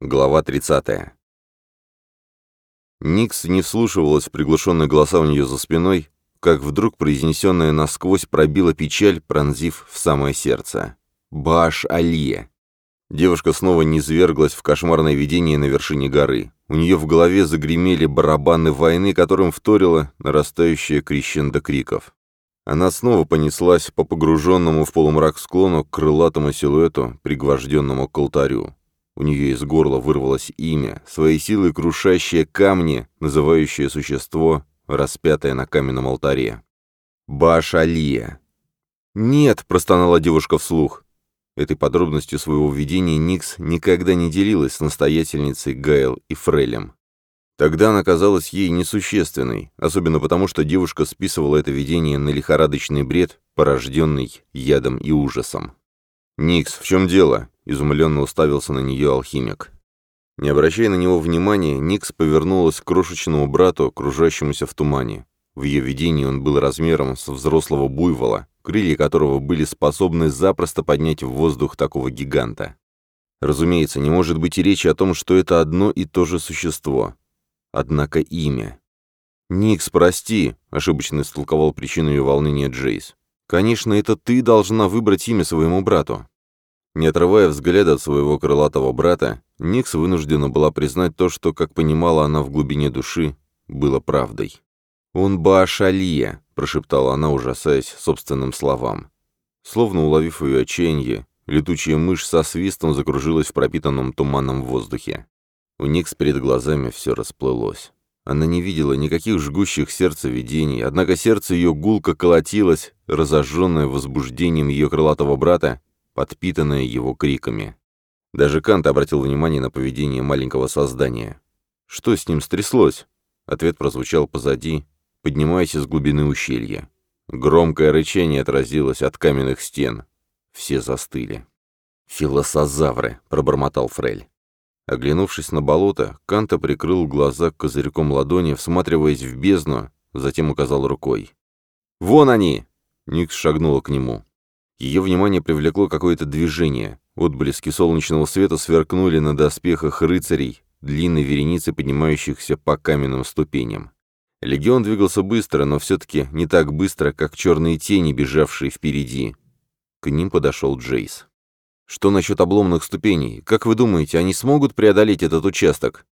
Глава 30. Никс не вслушивалась в приглушенные голоса у нее за спиной, как вдруг произнесенное насквозь пробила печаль, пронзив в самое сердце. «Баш Алия!» Девушка снова низверглась в кошмарное видение на вершине горы. У нее в голове загремели барабаны войны, которым вторило нарастающее крещендо криков. Она снова понеслась по погруженному в полумрак склону к крылатому силуэту, пригвожденному к алтарю. У нее из горла вырвалось имя, своей силой крушащее камни, называющее существо, распятое на каменном алтаре. Башалия. «Нет», — простонала девушка вслух. Этой подробностью своего видения Никс никогда не делилась с настоятельницей Гайл и Фрелем. Тогда она казалась ей несущественной, особенно потому, что девушка списывала это видение на лихорадочный бред, порожденный ядом и ужасом. «Никс, в чем дело?» Изумленно уставился на нее алхимик. Не обращая на него внимания, Никс повернулась к крошечному брату, кружащемуся в тумане. В ее видении он был размером со взрослого буйвола, крылья которого были способны запросто поднять в воздух такого гиганта. Разумеется, не может быть и речи о том, что это одно и то же существо. Однако имя. «Никс, прости», — ошибочно истолковал причину ее волнения Джейс. «Конечно, это ты должна выбрать имя своему брату». Не отрывая взгляда от своего крылатого брата, Никс вынуждена была признать то, что, как понимала она в глубине души, было правдой. «Он Баашалия», — прошептала она, ужасаясь собственным словам. Словно уловив ее отчаяние, летучая мышь со свистом закружилась в пропитанном туманом воздухе. У Никс перед глазами все расплылось. Она не видела никаких жгущих сердца видений, однако сердце ее гулко колотилось, разожженное возбуждением ее крылатого брата подпитанное его криками. Даже Кант обратил внимание на поведение маленького создания. «Что с ним стряслось?» Ответ прозвучал позади, поднимаясь из глубины ущелья. Громкое рычание отразилось от каменных стен. Все застыли. «Филосозавры!» — пробормотал Фрель. Оглянувшись на болото, Канта прикрыл глаза козырьком ладони, всматриваясь в бездну, затем указал рукой. «Вон они!» — Никс шагнула к нему. Ее внимание привлекло какое-то движение. Отблески солнечного света сверкнули на доспехах рыцарей, длинной вереницы поднимающихся по каменным ступеням. Легион двигался быстро, но все-таки не так быстро, как черные тени, бежавшие впереди. К ним подошел Джейс. «Что насчет обломных ступеней? Как вы думаете, они смогут преодолеть этот участок?»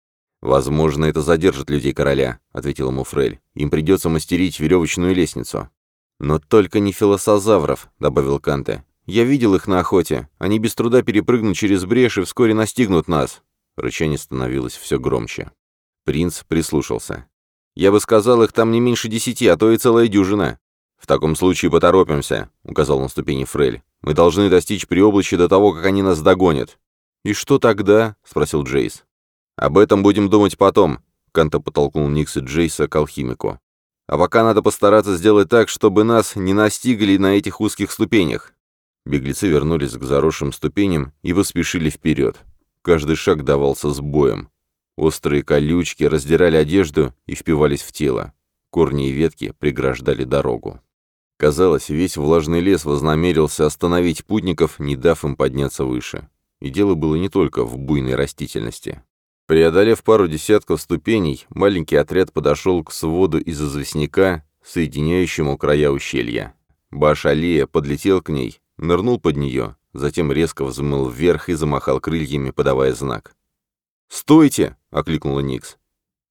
«Возможно, это задержит людей короля», — ответил ему Фрель. «Им придется мастерить веревочную лестницу». «Но только не филосозавров», — добавил Канте. «Я видел их на охоте. Они без труда перепрыгнут через брешь и вскоре настигнут нас». Рычание становилось все громче. Принц прислушался. «Я бы сказал, их там не меньше десяти, а то и целая дюжина». «В таком случае поторопимся», — указал на ступени Фрель. «Мы должны достичь приоблачья до того, как они нас догонят». «И что тогда?» — спросил Джейс. «Об этом будем думать потом», — Канта потолкнул Никса Джейса к алхимику. А пока надо постараться сделать так, чтобы нас не настигли на этих узких ступенях. Беглецы вернулись к заросшим ступеням и поспешили вперед. Каждый шаг давался с боем. Острые колючки раздирали одежду и впивались в тело. Корни и ветки преграждали дорогу. Казалось, весь влажный лес вознамерился остановить путников, не дав им подняться выше. И дело было не только в буйной растительности. Преодолев пару десятков ступеней, маленький отряд подошел к своду из известняка, соединяющему края ущелья. Баш Алия подлетел к ней, нырнул под нее, затем резко взмыл вверх и замахал крыльями, подавая знак. «Стойте!» — окликнула Никс.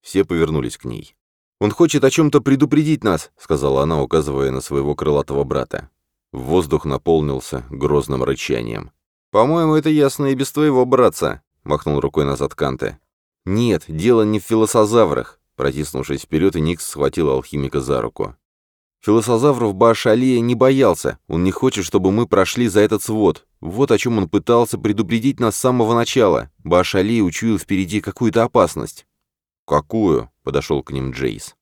Все повернулись к ней. «Он хочет о чем-то предупредить нас», — сказала она, указывая на своего крылатого брата. Воздух наполнился грозным рычанием. «По-моему, это ясно и без твоего братца», — махнул рукой назад Канте. «Нет, дело не в филосозаврах», — протиснувшись вперед, Никс схватил алхимика за руку. Филосозавров Баашалия не боялся, он не хочет, чтобы мы прошли за этот свод. Вот о чем он пытался предупредить нас с самого начала. Баашалия учуял впереди какую-то опасность. «Какую?» — подошел к ним Джейс.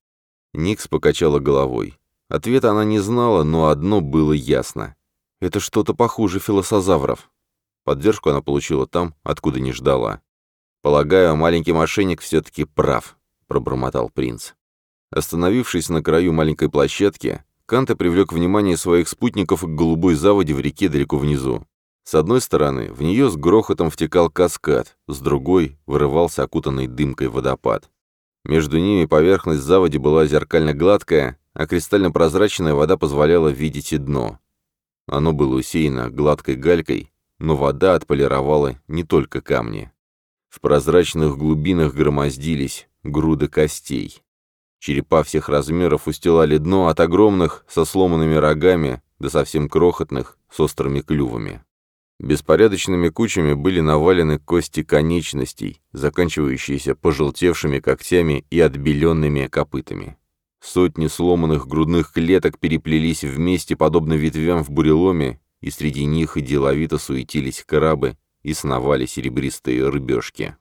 Никс покачала головой. Ответа она не знала, но одно было ясно. Это что-то похуже филосозавров. Поддержку она получила там, откуда не ждала. «Полагаю, маленький мошенник все-таки прав», — пробормотал принц. Остановившись на краю маленькой площадки, Канта привлек внимание своих спутников к голубой заводе в реке далеко внизу. С одной стороны, в нее с грохотом втекал каскад, с другой — вырывался окутанный дымкой водопад. Между ними поверхность заводи была зеркально гладкая, а кристально-прозрачная вода позволяла видеть и дно. Оно было усеяно гладкой галькой, но вода отполировала не только камни. В прозрачных глубинах громоздились груды костей. Черепа всех размеров устилали дно от огромных со сломанными рогами до совсем крохотных с острыми клювами. Беспорядочными кучами были навалены кости конечностей, заканчивающиеся пожелтевшими когтями и отбеленными копытами. Сотни сломанных грудных клеток переплелись вместе, подобно ветвям в буреломе, и среди них деловито суетились крабы и сновали серебристые рыбешки.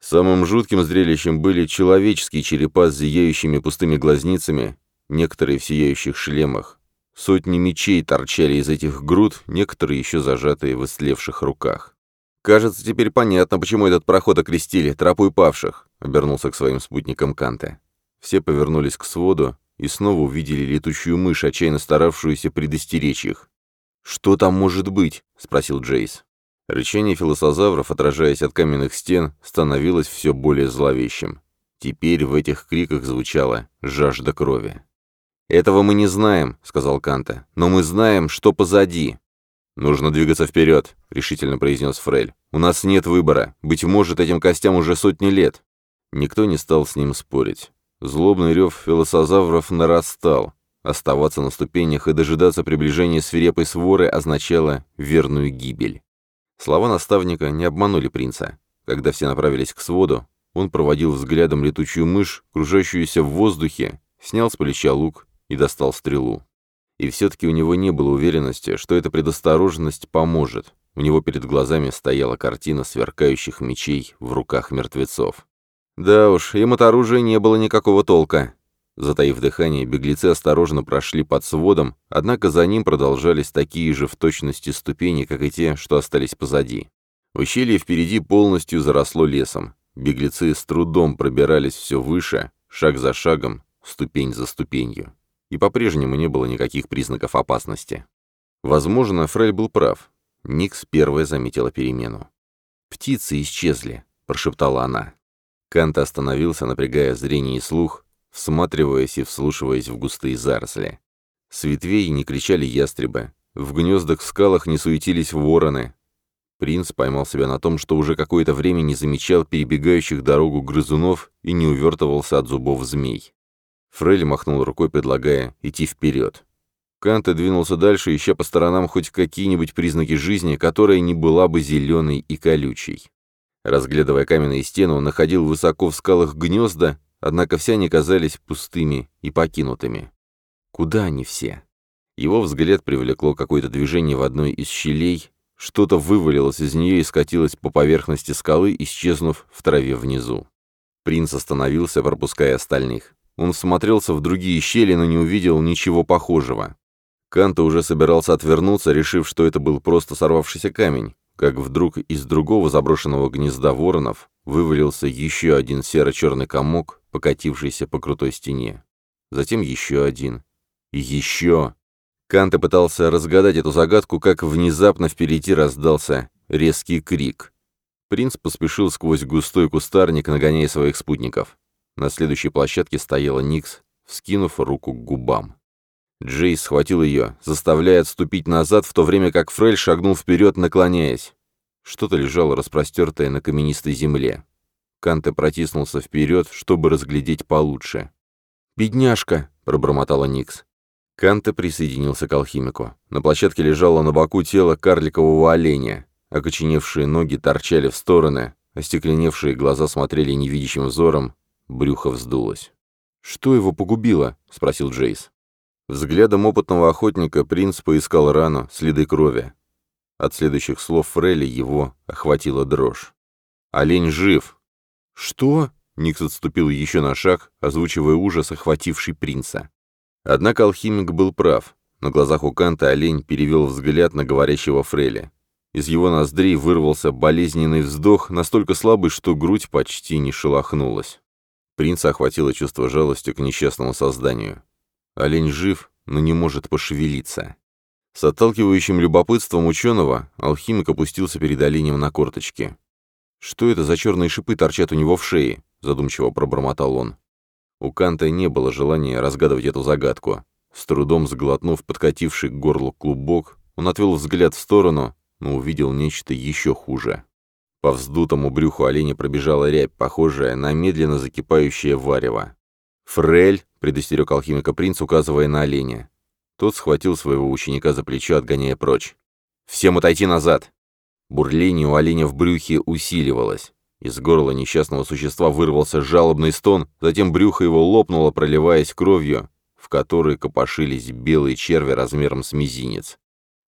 Самым жутким зрелищем были человеческие черепа с зияющими пустыми глазницами, некоторые в сияющих шлемах. Сотни мечей торчали из этих груд, некоторые еще зажатые в истлевших руках. «Кажется, теперь понятно, почему этот проход окрестили, тропой павших», — обернулся к своим спутникам Канте. Все повернулись к своду и снова увидели летучую мышь, отчаянно старавшуюся предостеречь их. «Что там может быть?» — спросил Джейс. Рычание филосозавров, отражаясь от каменных стен, становилось все более зловещим. Теперь в этих криках звучала жажда крови. «Этого мы не знаем», — сказал Канта, — «но мы знаем, что позади». «Нужно двигаться вперед», — решительно произнес Фрель. «У нас нет выбора. Быть может, этим костям уже сотни лет». Никто не стал с ним спорить. Злобный рев филосозавров нарастал. Оставаться на ступенях и дожидаться приближения свирепой своры означало верную гибель. Слова наставника не обманули принца. Когда все направились к своду, он проводил взглядом летучую мышь, кружащуюся в воздухе, снял с плеча лук и достал стрелу. И все-таки у него не было уверенности, что эта предосторожность поможет. У него перед глазами стояла картина сверкающих мечей в руках мертвецов. Да уж, им от оружия не было никакого толка. Затаив дыхание, беглецы осторожно прошли под сводом, однако за ним продолжались такие же в точности ступени, как и те, что остались позади. Ущелье впереди полностью заросло лесом. Беглецы с трудом пробирались все выше, шаг за шагом, ступень за ступенью. И по-прежнему не было никаких признаков опасности. Возможно, Фрель был прав. Никс первая заметила перемену. «Птицы исчезли», — прошептала она. Кант остановился, напрягая зрение и слух, всматриваясь и вслушиваясь в густые заросли. С ветвей не кричали ястребы, в гнездах в скалах не суетились вороны. Принц поймал себя на том, что уже какое-то время не замечал перебегающих дорогу грызунов и не увертывался от зубов змей. Фрель махнул рукой, предлагая идти вперед. Канте двинулся дальше, ища по сторонам хоть какие-нибудь признаки жизни, которая не была бы зеленой и колючей. Разглядывая каменные стены, он находил высоко в скалах гнезда Однако все они казались пустыми и покинутыми. Куда они все? Его взгляд привлекло какое-то движение в одной из щелей, что-то вывалилось из нее и скатилось по поверхности скалы, исчезнув в траве внизу. Принц остановился, пропуская остальных. Он смотрелся в другие щели, но не увидел ничего похожего. Канта уже собирался отвернуться, решив, что это был просто сорвавшийся камень, как вдруг из другого заброшенного гнезда воронов вывалился еще один серо-черный комок, покатившийся по крутой стене. Затем еще один. И еще. Канта пытался разгадать эту загадку, как внезапно впереди раздался резкий крик. Принц поспешил сквозь густой кустарник, нагоняя своих спутников. На следующей площадке стояла Никс, вскинув руку к губам. Джейс схватил ее, заставляя отступить назад, в то время как Фрель шагнул вперед, наклоняясь. Что-то лежало распростертое на каменистой земле. Канте протиснулся вперед, чтобы разглядеть получше. «Бедняжка!» — пробормотала Никс. Канте присоединился к алхимику. На площадке лежало на боку тело карликового оленя. Окоченевшие ноги торчали в стороны, остекленевшие глаза смотрели невидящим взором, брюхо вздулось. «Что его погубило?» — спросил Джейс. Взглядом опытного охотника принц поискал рану, следы крови. От следующих слов Фрелли его охватила дрожь. «Олень жив!» «Что?» — Никс отступил еще на шаг, озвучивая ужас, охвативший принца. Однако алхимик был прав. На глазах у Канта олень перевел взгляд на говорящего Фреля. Из его ноздрей вырвался болезненный вздох, настолько слабый, что грудь почти не шелохнулась. Принца охватило чувство жалости к несчастному созданию. Олень жив, но не может пошевелиться. С отталкивающим любопытством ученого алхимик опустился перед оленем на корточки. «Что это за черные шипы торчат у него в шее?» — задумчиво пробормотал он. У Канта не было желания разгадывать эту загадку. С трудом сглотнув подкативший к горлу клубок, он отвел взгляд в сторону, но увидел нечто еще хуже. По вздутому брюху оленя пробежала рябь, похожая на медленно закипающее варево. «Фрель!» — предостерег алхимика принц, указывая на оленя. Тот схватил своего ученика за плечо, отгоняя прочь. «Всем отойти назад!» Бурление у оленя в брюхе усиливалось. Из горла несчастного существа вырвался жалобный стон, затем брюхо его лопнуло, проливаясь кровью, в которой копошились белые черви размером с мизинец.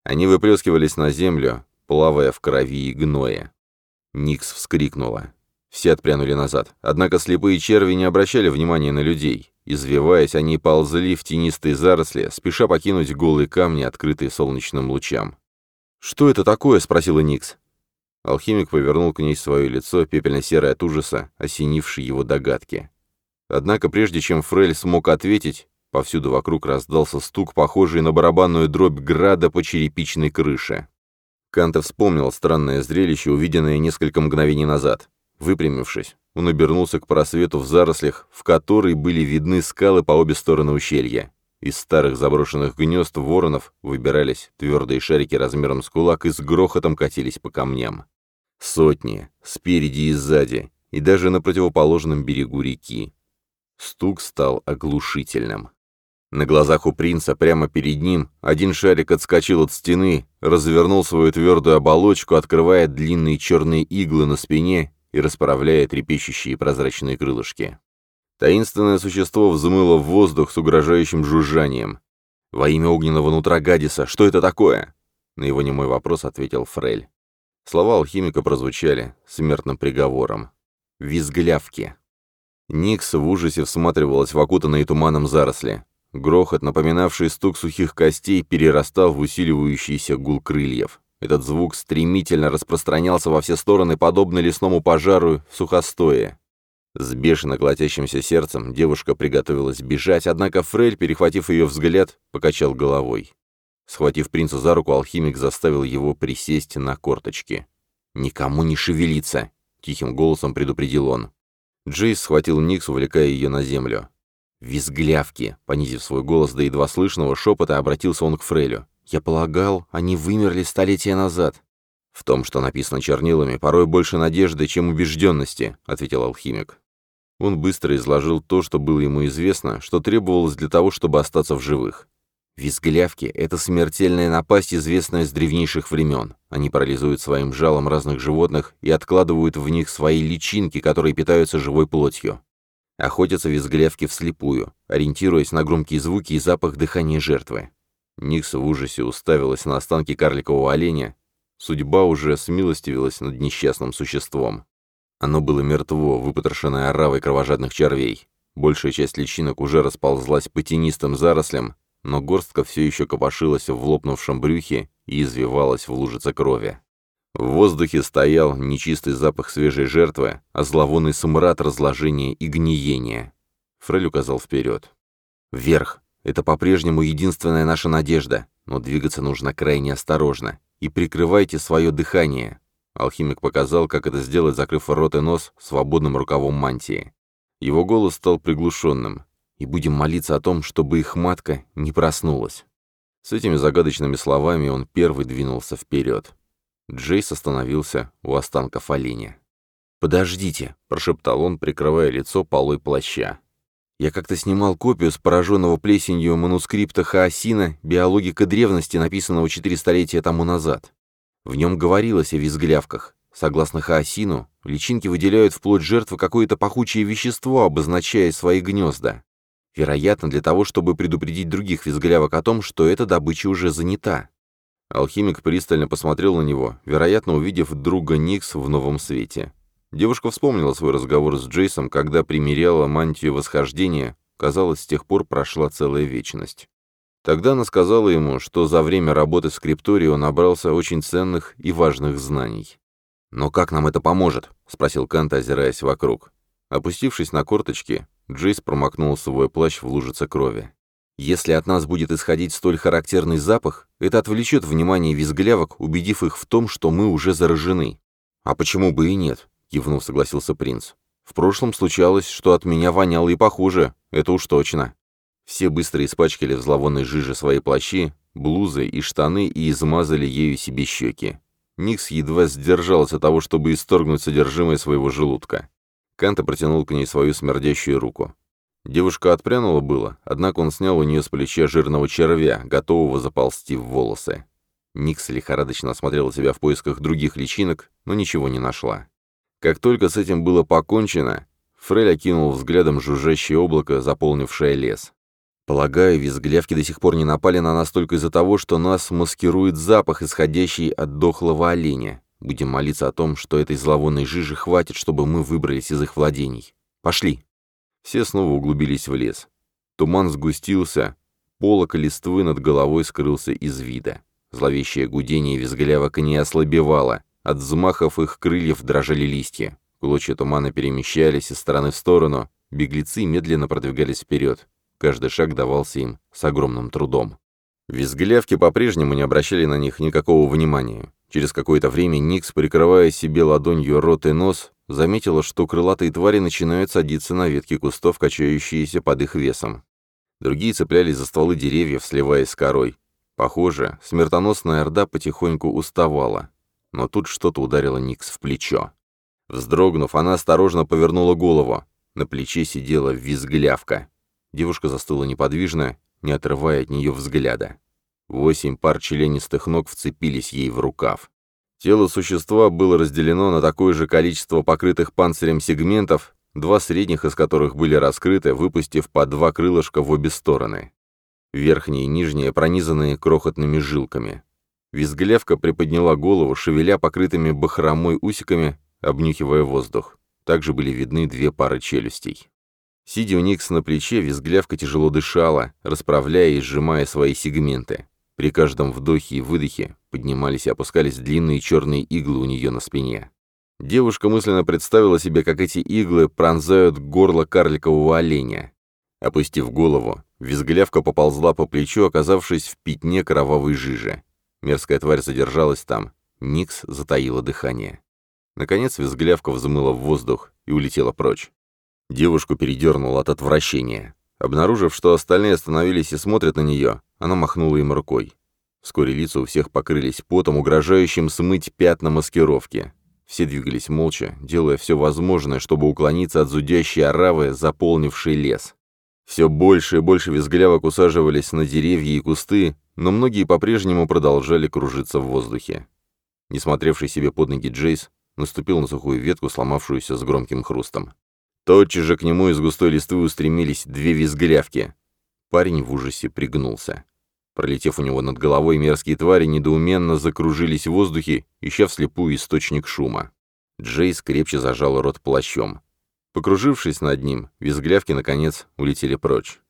Они выплескивались на землю, плавая в крови и гное. Никс вскрикнула. Все отпрянули назад. Однако слепые черви не обращали внимания на людей. Извиваясь, они ползли в тенистые заросли, спеша покинуть голые камни, открытые солнечным лучам. «Что это такое?» — спросила Никс. Алхимик повернул к ней свое лицо, пепельно-серое от ужаса, осенивший его догадки. Однако прежде чем Фрель смог ответить, повсюду вокруг раздался стук, похожий на барабанную дробь града по черепичной крыше. Канта вспомнил странное зрелище, увиденное несколько мгновений назад. Выпрямившись, он обернулся к просвету в зарослях, в которой были видны скалы по обе стороны ущелья. Из старых заброшенных гнезд воронов выбирались твердые шарики размером с кулак и с грохотом катились по камням. Сотни, спереди и сзади, и даже на противоположном берегу реки. Стук стал оглушительным. На глазах у принца, прямо перед ним, один шарик отскочил от стены, развернул свою твердую оболочку, открывая длинные черные иглы на спине и расправляя трепещущие прозрачные крылышки. Таинственное существо взмыло в воздух с угрожающим жужжанием. «Во имя огненного нутра Гадиса, что это такое?» На его немой вопрос ответил Фрель. Слова алхимика прозвучали смертным приговором. «Визглявки». Никс в ужасе всматривалась в окутанные туманом заросли. Грохот, напоминавший стук сухих костей, перерастал в усиливающийся гул крыльев. Этот звук стремительно распространялся во все стороны, подобно лесному пожару в сухостое. С бешено колотящимся сердцем девушка приготовилась бежать, однако Фрель, перехватив ее взгляд, покачал головой. Схватив принца за руку, алхимик заставил его присесть на корточки. «Никому не шевелиться!» — тихим голосом предупредил он. Джейс схватил Никс, увлекая ее на землю. «Визглявки!» — понизив свой голос до едва слышного шепота, обратился он к Фрелю. «Я полагал, они вымерли столетия назад». «В том, что написано чернилами, порой больше надежды, чем убежденности», — ответил алхимик. Он быстро изложил то, что было ему известно, что требовалось для того, чтобы остаться в живых. Визглявки — это смертельная напасть, известная с древнейших времен. Они парализуют своим жалом разных животных и откладывают в них свои личинки, которые питаются живой плотью. Охотятся визглявки вслепую, ориентируясь на громкие звуки и запах дыхания жертвы. Никс в ужасе уставилась на останки карликового оленя. Судьба уже смилостивилась над несчастным существом. Оно было мертво, выпотрошенное оравой кровожадных червей. Большая часть личинок уже расползлась по тенистым зарослям, но горстка все еще копошилась в лопнувшем брюхе и извивалась в лужице крови. В воздухе стоял нечистый запах свежей жертвы, а зловонный смрад разложения и гниения. Фрель указал вперед. «Вверх! Это по-прежнему единственная наша надежда, но двигаться нужно крайне осторожно. И прикрывайте свое дыхание. Алхимик показал, как это сделать, закрыв рот и нос свободным рукавом мантии. Его голос стал приглушенным. «И будем молиться о том, чтобы их матка не проснулась». С этими загадочными словами он первый двинулся вперед. Джейс остановился у останков оленя. «Подождите», — прошептал он, прикрывая лицо полой плаща. «Я как-то снимал копию с пораженного плесенью манускрипта Хаосина «Биологика древности», написанного четыре столетия тому назад. В нем говорилось о визглявках. Согласно хаосину, личинки выделяют вплоть жертвы какое-то пахучее вещество, обозначая свои гнезда. Вероятно, для того, чтобы предупредить других визглявок о том, что эта добыча уже занята. Алхимик пристально посмотрел на него, вероятно, увидев друга Никс в новом свете. Девушка вспомнила свой разговор с Джейсом, когда примеряла мантию восхождения. Казалось, с тех пор прошла целая вечность. Тогда она сказала ему, что за время работы в скриптории он набрался очень ценных и важных знаний. «Но как нам это поможет?» — спросил Кант, озираясь вокруг. Опустившись на корточки, Джейс промокнул свой плащ в лужице крови. «Если от нас будет исходить столь характерный запах, это отвлечет внимание визглявок, убедив их в том, что мы уже заражены». «А почему бы и нет?» — кивнув, согласился принц. «В прошлом случалось, что от меня воняло и похуже, это уж точно». Все быстро испачкали в зловонной жиже свои плащи, блузы и штаны и измазали ею себе щеки. Никс едва сдержался того, чтобы исторгнуть содержимое своего желудка. Канта протянул к ней свою смердящую руку. Девушка отпрянула было, однако он снял у нее с плеча жирного червя, готового заползти в волосы. Никс лихорадочно осмотрела себя в поисках других личинок, но ничего не нашла. Как только с этим было покончено, Фрель окинул взглядом жужжащее облако, заполнившее лес. Полагаю, визглявки до сих пор не напали на нас только из-за того, что нас маскирует запах, исходящий от дохлого оленя. Будем молиться о том, что этой зловонной жижи хватит, чтобы мы выбрались из их владений. Пошли!» Все снова углубились в лес. Туман сгустился, полок листвы над головой скрылся из вида. Зловещее гудение визглявок не ослабевало, от взмахов их крыльев дрожали листья. Клочья тумана перемещались из стороны в сторону, беглецы медленно продвигались вперед. Каждый шаг давался им с огромным трудом. Визглявки по-прежнему не обращали на них никакого внимания. Через какое-то время Никс, прикрывая себе ладонью рот и нос, заметила, что крылатые твари начинают садиться на ветки кустов, качающиеся под их весом. Другие цеплялись за стволы деревьев, сливаясь с корой. Похоже, смертоносная орда потихоньку уставала. Но тут что-то ударило Никс в плечо. Вздрогнув, она осторожно повернула голову. На плече сидела визглявка. Девушка застыла неподвижно, не отрывая от нее взгляда. Восемь пар членистых ног вцепились ей в рукав. Тело существа было разделено на такое же количество покрытых панцирем сегментов, два средних из которых были раскрыты, выпустив по два крылышка в обе стороны. Верхние и нижние пронизаны крохотными жилками. Визглявка приподняла голову, шевеля покрытыми бахромой усиками, обнюхивая воздух. Также были видны две пары челюстей. Сидя у Никс на плече, визглявка тяжело дышала, расправляя и сжимая свои сегменты. При каждом вдохе и выдохе поднимались и опускались длинные черные иглы у нее на спине. Девушка мысленно представила себе, как эти иглы пронзают горло карликового оленя. Опустив голову, визглявка поползла по плечу, оказавшись в пятне кровавой жижи. Мерзкая тварь задержалась там. Никс затаила дыхание. Наконец визглявка взмыла в воздух и улетела прочь. Девушку передернуло от отвращения. Обнаружив, что остальные остановились и смотрят на нее, она махнула им рукой. Вскоре лица у всех покрылись потом, угрожающим смыть пятна маскировки. Все двигались молча, делая все возможное, чтобы уклониться от зудящей оравы, заполнившей лес. Все больше и больше визглявок усаживались на деревья и кусты, но многие по-прежнему продолжали кружиться в воздухе. Не смотревший себе под ноги Джейс наступил на сухую ветку, сломавшуюся с громким хрустом. Тотчас же к нему из густой листвы устремились две визглявки. Парень в ужасе пригнулся. Пролетев у него над головой, мерзкие твари недоуменно закружились в воздухе, ища вслепую источник шума. Джейс крепче зажал рот плащом. Покружившись над ним, визглявки, наконец, улетели прочь.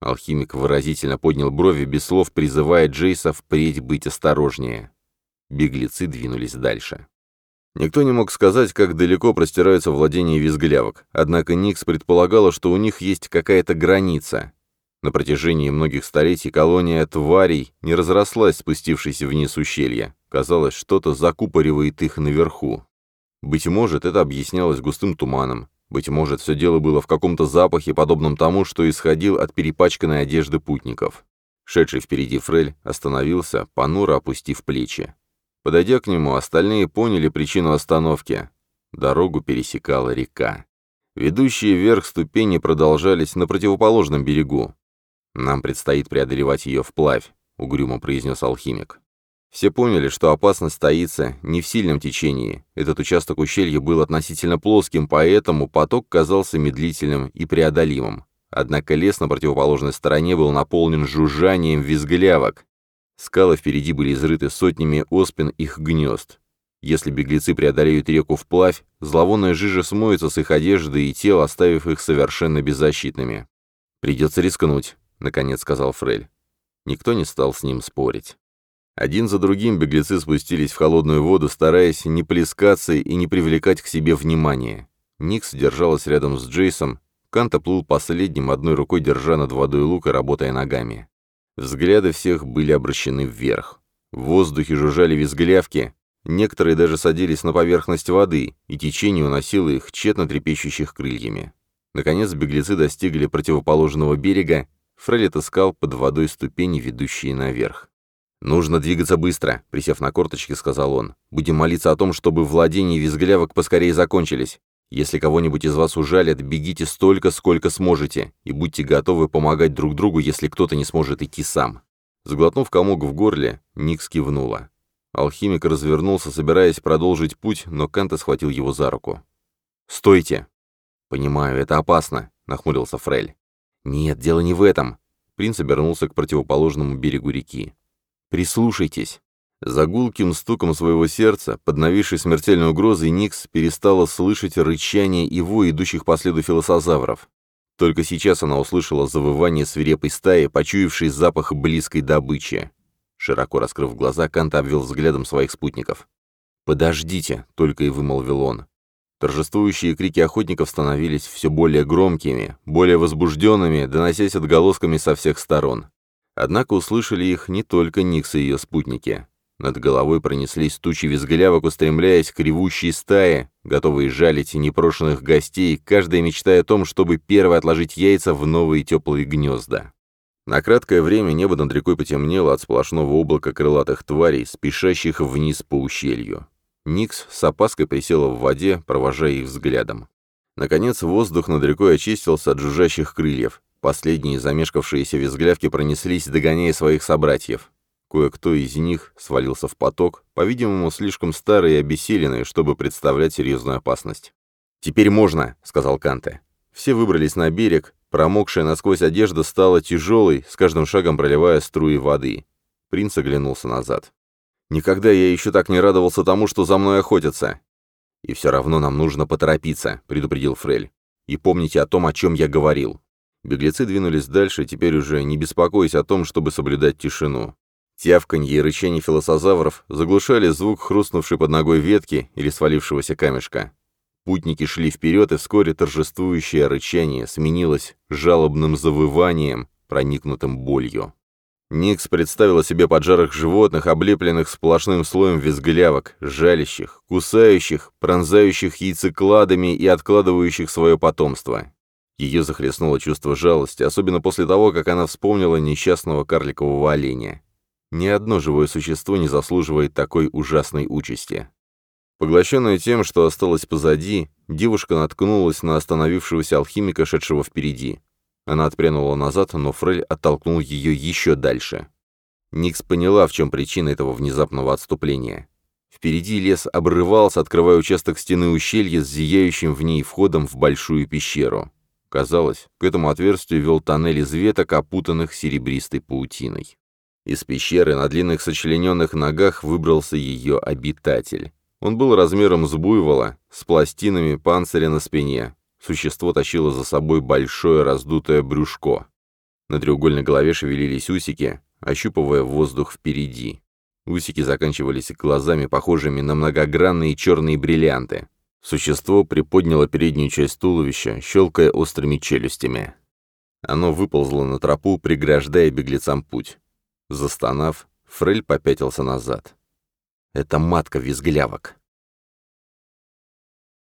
Алхимик выразительно поднял брови, без слов призывая Джейса впредь быть осторожнее. Беглецы двинулись дальше. Никто не мог сказать, как далеко простираются владения визглявок, однако Никс предполагала, что у них есть какая-то граница. На протяжении многих столетий колония тварей не разрослась, спустившись вниз ущелья. Казалось, что-то закупоривает их наверху. Быть может, это объяснялось густым туманом. Быть может, все дело было в каком-то запахе, подобном тому, что исходил от перепачканной одежды путников. Шедший впереди Фрель остановился, понуро опустив плечи. Подойдя к нему, остальные поняли причину остановки. Дорогу пересекала река. Ведущие вверх ступени продолжались на противоположном берегу. «Нам предстоит преодолевать ее вплавь», — угрюмо произнес алхимик. Все поняли, что опасность таится не в сильном течении. Этот участок ущелья был относительно плоским, поэтому поток казался медлительным и преодолимым. Однако лес на противоположной стороне был наполнен жужжанием визглявок. Скалы впереди были изрыты сотнями оспин их гнезд. Если беглецы преодолеют реку вплавь, зловонная жижа смоется с их одежды и тел, оставив их совершенно беззащитными. «Придется рискнуть», — наконец сказал Фрель. Никто не стал с ним спорить. Один за другим беглецы спустились в холодную воду, стараясь не плескаться и не привлекать к себе внимания. Никс держалась рядом с Джейсом, Канта плыл последним, одной рукой держа над водой лук и работая ногами. Взгляды всех были обращены вверх. В воздухе жужжали визглявки, некоторые даже садились на поверхность воды, и течение уносило их, тщетно трепещущих крыльями. Наконец беглецы достигли противоположного берега, Фрель отыскал под водой ступени, ведущие наверх. «Нужно двигаться быстро», — присев на корточки, сказал он. «Будем молиться о том, чтобы владения визглявок поскорее закончились. Если кого-нибудь из вас ужалят, бегите столько, сколько сможете, и будьте готовы помогать друг другу, если кто-то не сможет идти сам». Сглотнув комок в горле, Никс кивнула. Алхимик развернулся, собираясь продолжить путь, но Канта схватил его за руку. «Стойте!» «Понимаю, это опасно», — нахмурился Фрель. «Нет, дело не в этом». Принц обернулся к противоположному берегу реки. «Прислушайтесь». За гулким стуком своего сердца, под нависшей смертельной угрозой, Никс перестала слышать рычание и вой идущих по следу филосозавров. Только сейчас она услышала завывание свирепой стаи, почуявшей запах близкой добычи. Широко раскрыв глаза, Канта обвел взглядом своих спутников. «Подождите!» — только и вымолвил он. Торжествующие крики охотников становились все более громкими, более возбужденными, доносясь отголосками со всех сторон. Однако услышали их не только Никс и ее спутники. Над головой пронеслись тучи визглявок, устремляясь к ревущей стае, готовые жалить непрошенных гостей, каждая мечтая о том, чтобы первой отложить яйца в новые теплые гнезда. На краткое время небо над рекой потемнело от сплошного облака крылатых тварей, спешащих вниз по ущелью. Никс с опаской присела в воде, провожая их взглядом. Наконец воздух над рекой очистился от жужжащих крыльев. Последние замешкавшиеся визглявки пронеслись, догоняя своих собратьев. Кое-кто из них свалился в поток, по-видимому, слишком старый и обессиленный, чтобы представлять серьезную опасность. «Теперь можно», — сказал Канте. Все выбрались на берег, промокшая насквозь одежда стала тяжелой, с каждым шагом проливая струи воды. Принц оглянулся назад. «Никогда я еще так не радовался тому, что за мной охотятся!» «И все равно нам нужно поторопиться», — предупредил Фрель. «И помните о том, о чем я говорил». Беглецы двинулись дальше, теперь уже не беспокоясь о том, чтобы соблюдать тишину. Тявканье и рычание филосозавров заглушали звук хрустнувшей под ногой ветки или свалившегося камешка. Путники шли вперед, и вскоре торжествующее рычание сменилось жалобным завыванием, проникнутым болью. Никс представила себе поджарых животных, облепленных сплошным слоем визглявок, жалящих, кусающих, пронзающих яйцекладами и откладывающих свое потомство. Ее захлестнуло чувство жалости, особенно после того, как она вспомнила несчастного карликового оленя. Ни одно живое существо не заслуживает такой ужасной участи. Поглощенная тем, что осталось позади, девушка наткнулась на остановившегося алхимика, шедшего впереди. Она отпрянула назад, но Фрель оттолкнул ее еще дальше. Никс поняла, в чем причина этого внезапного отступления. Впереди лес обрывался, открывая участок стены ущелья с зияющим в ней входом в большую пещеру. Казалось, к этому отверстию вел тоннель из веток, опутанных серебристой паутиной. Из пещеры на длинных сочлененных ногах выбрался ее обитатель. Он был размером с буйвола, с пластинами панциря на спине. Существо тащило за собой большое раздутое брюшко. На треугольной голове шевелились усики, ощупывая воздух впереди. Усики заканчивались глазами, похожими на многогранные черные бриллианты. Существо приподняло переднюю часть туловища, щелкая острыми челюстями. Оно выползло на тропу, преграждая беглецам путь. Застонав, Фрель попятился назад. «Это матка визглявок»,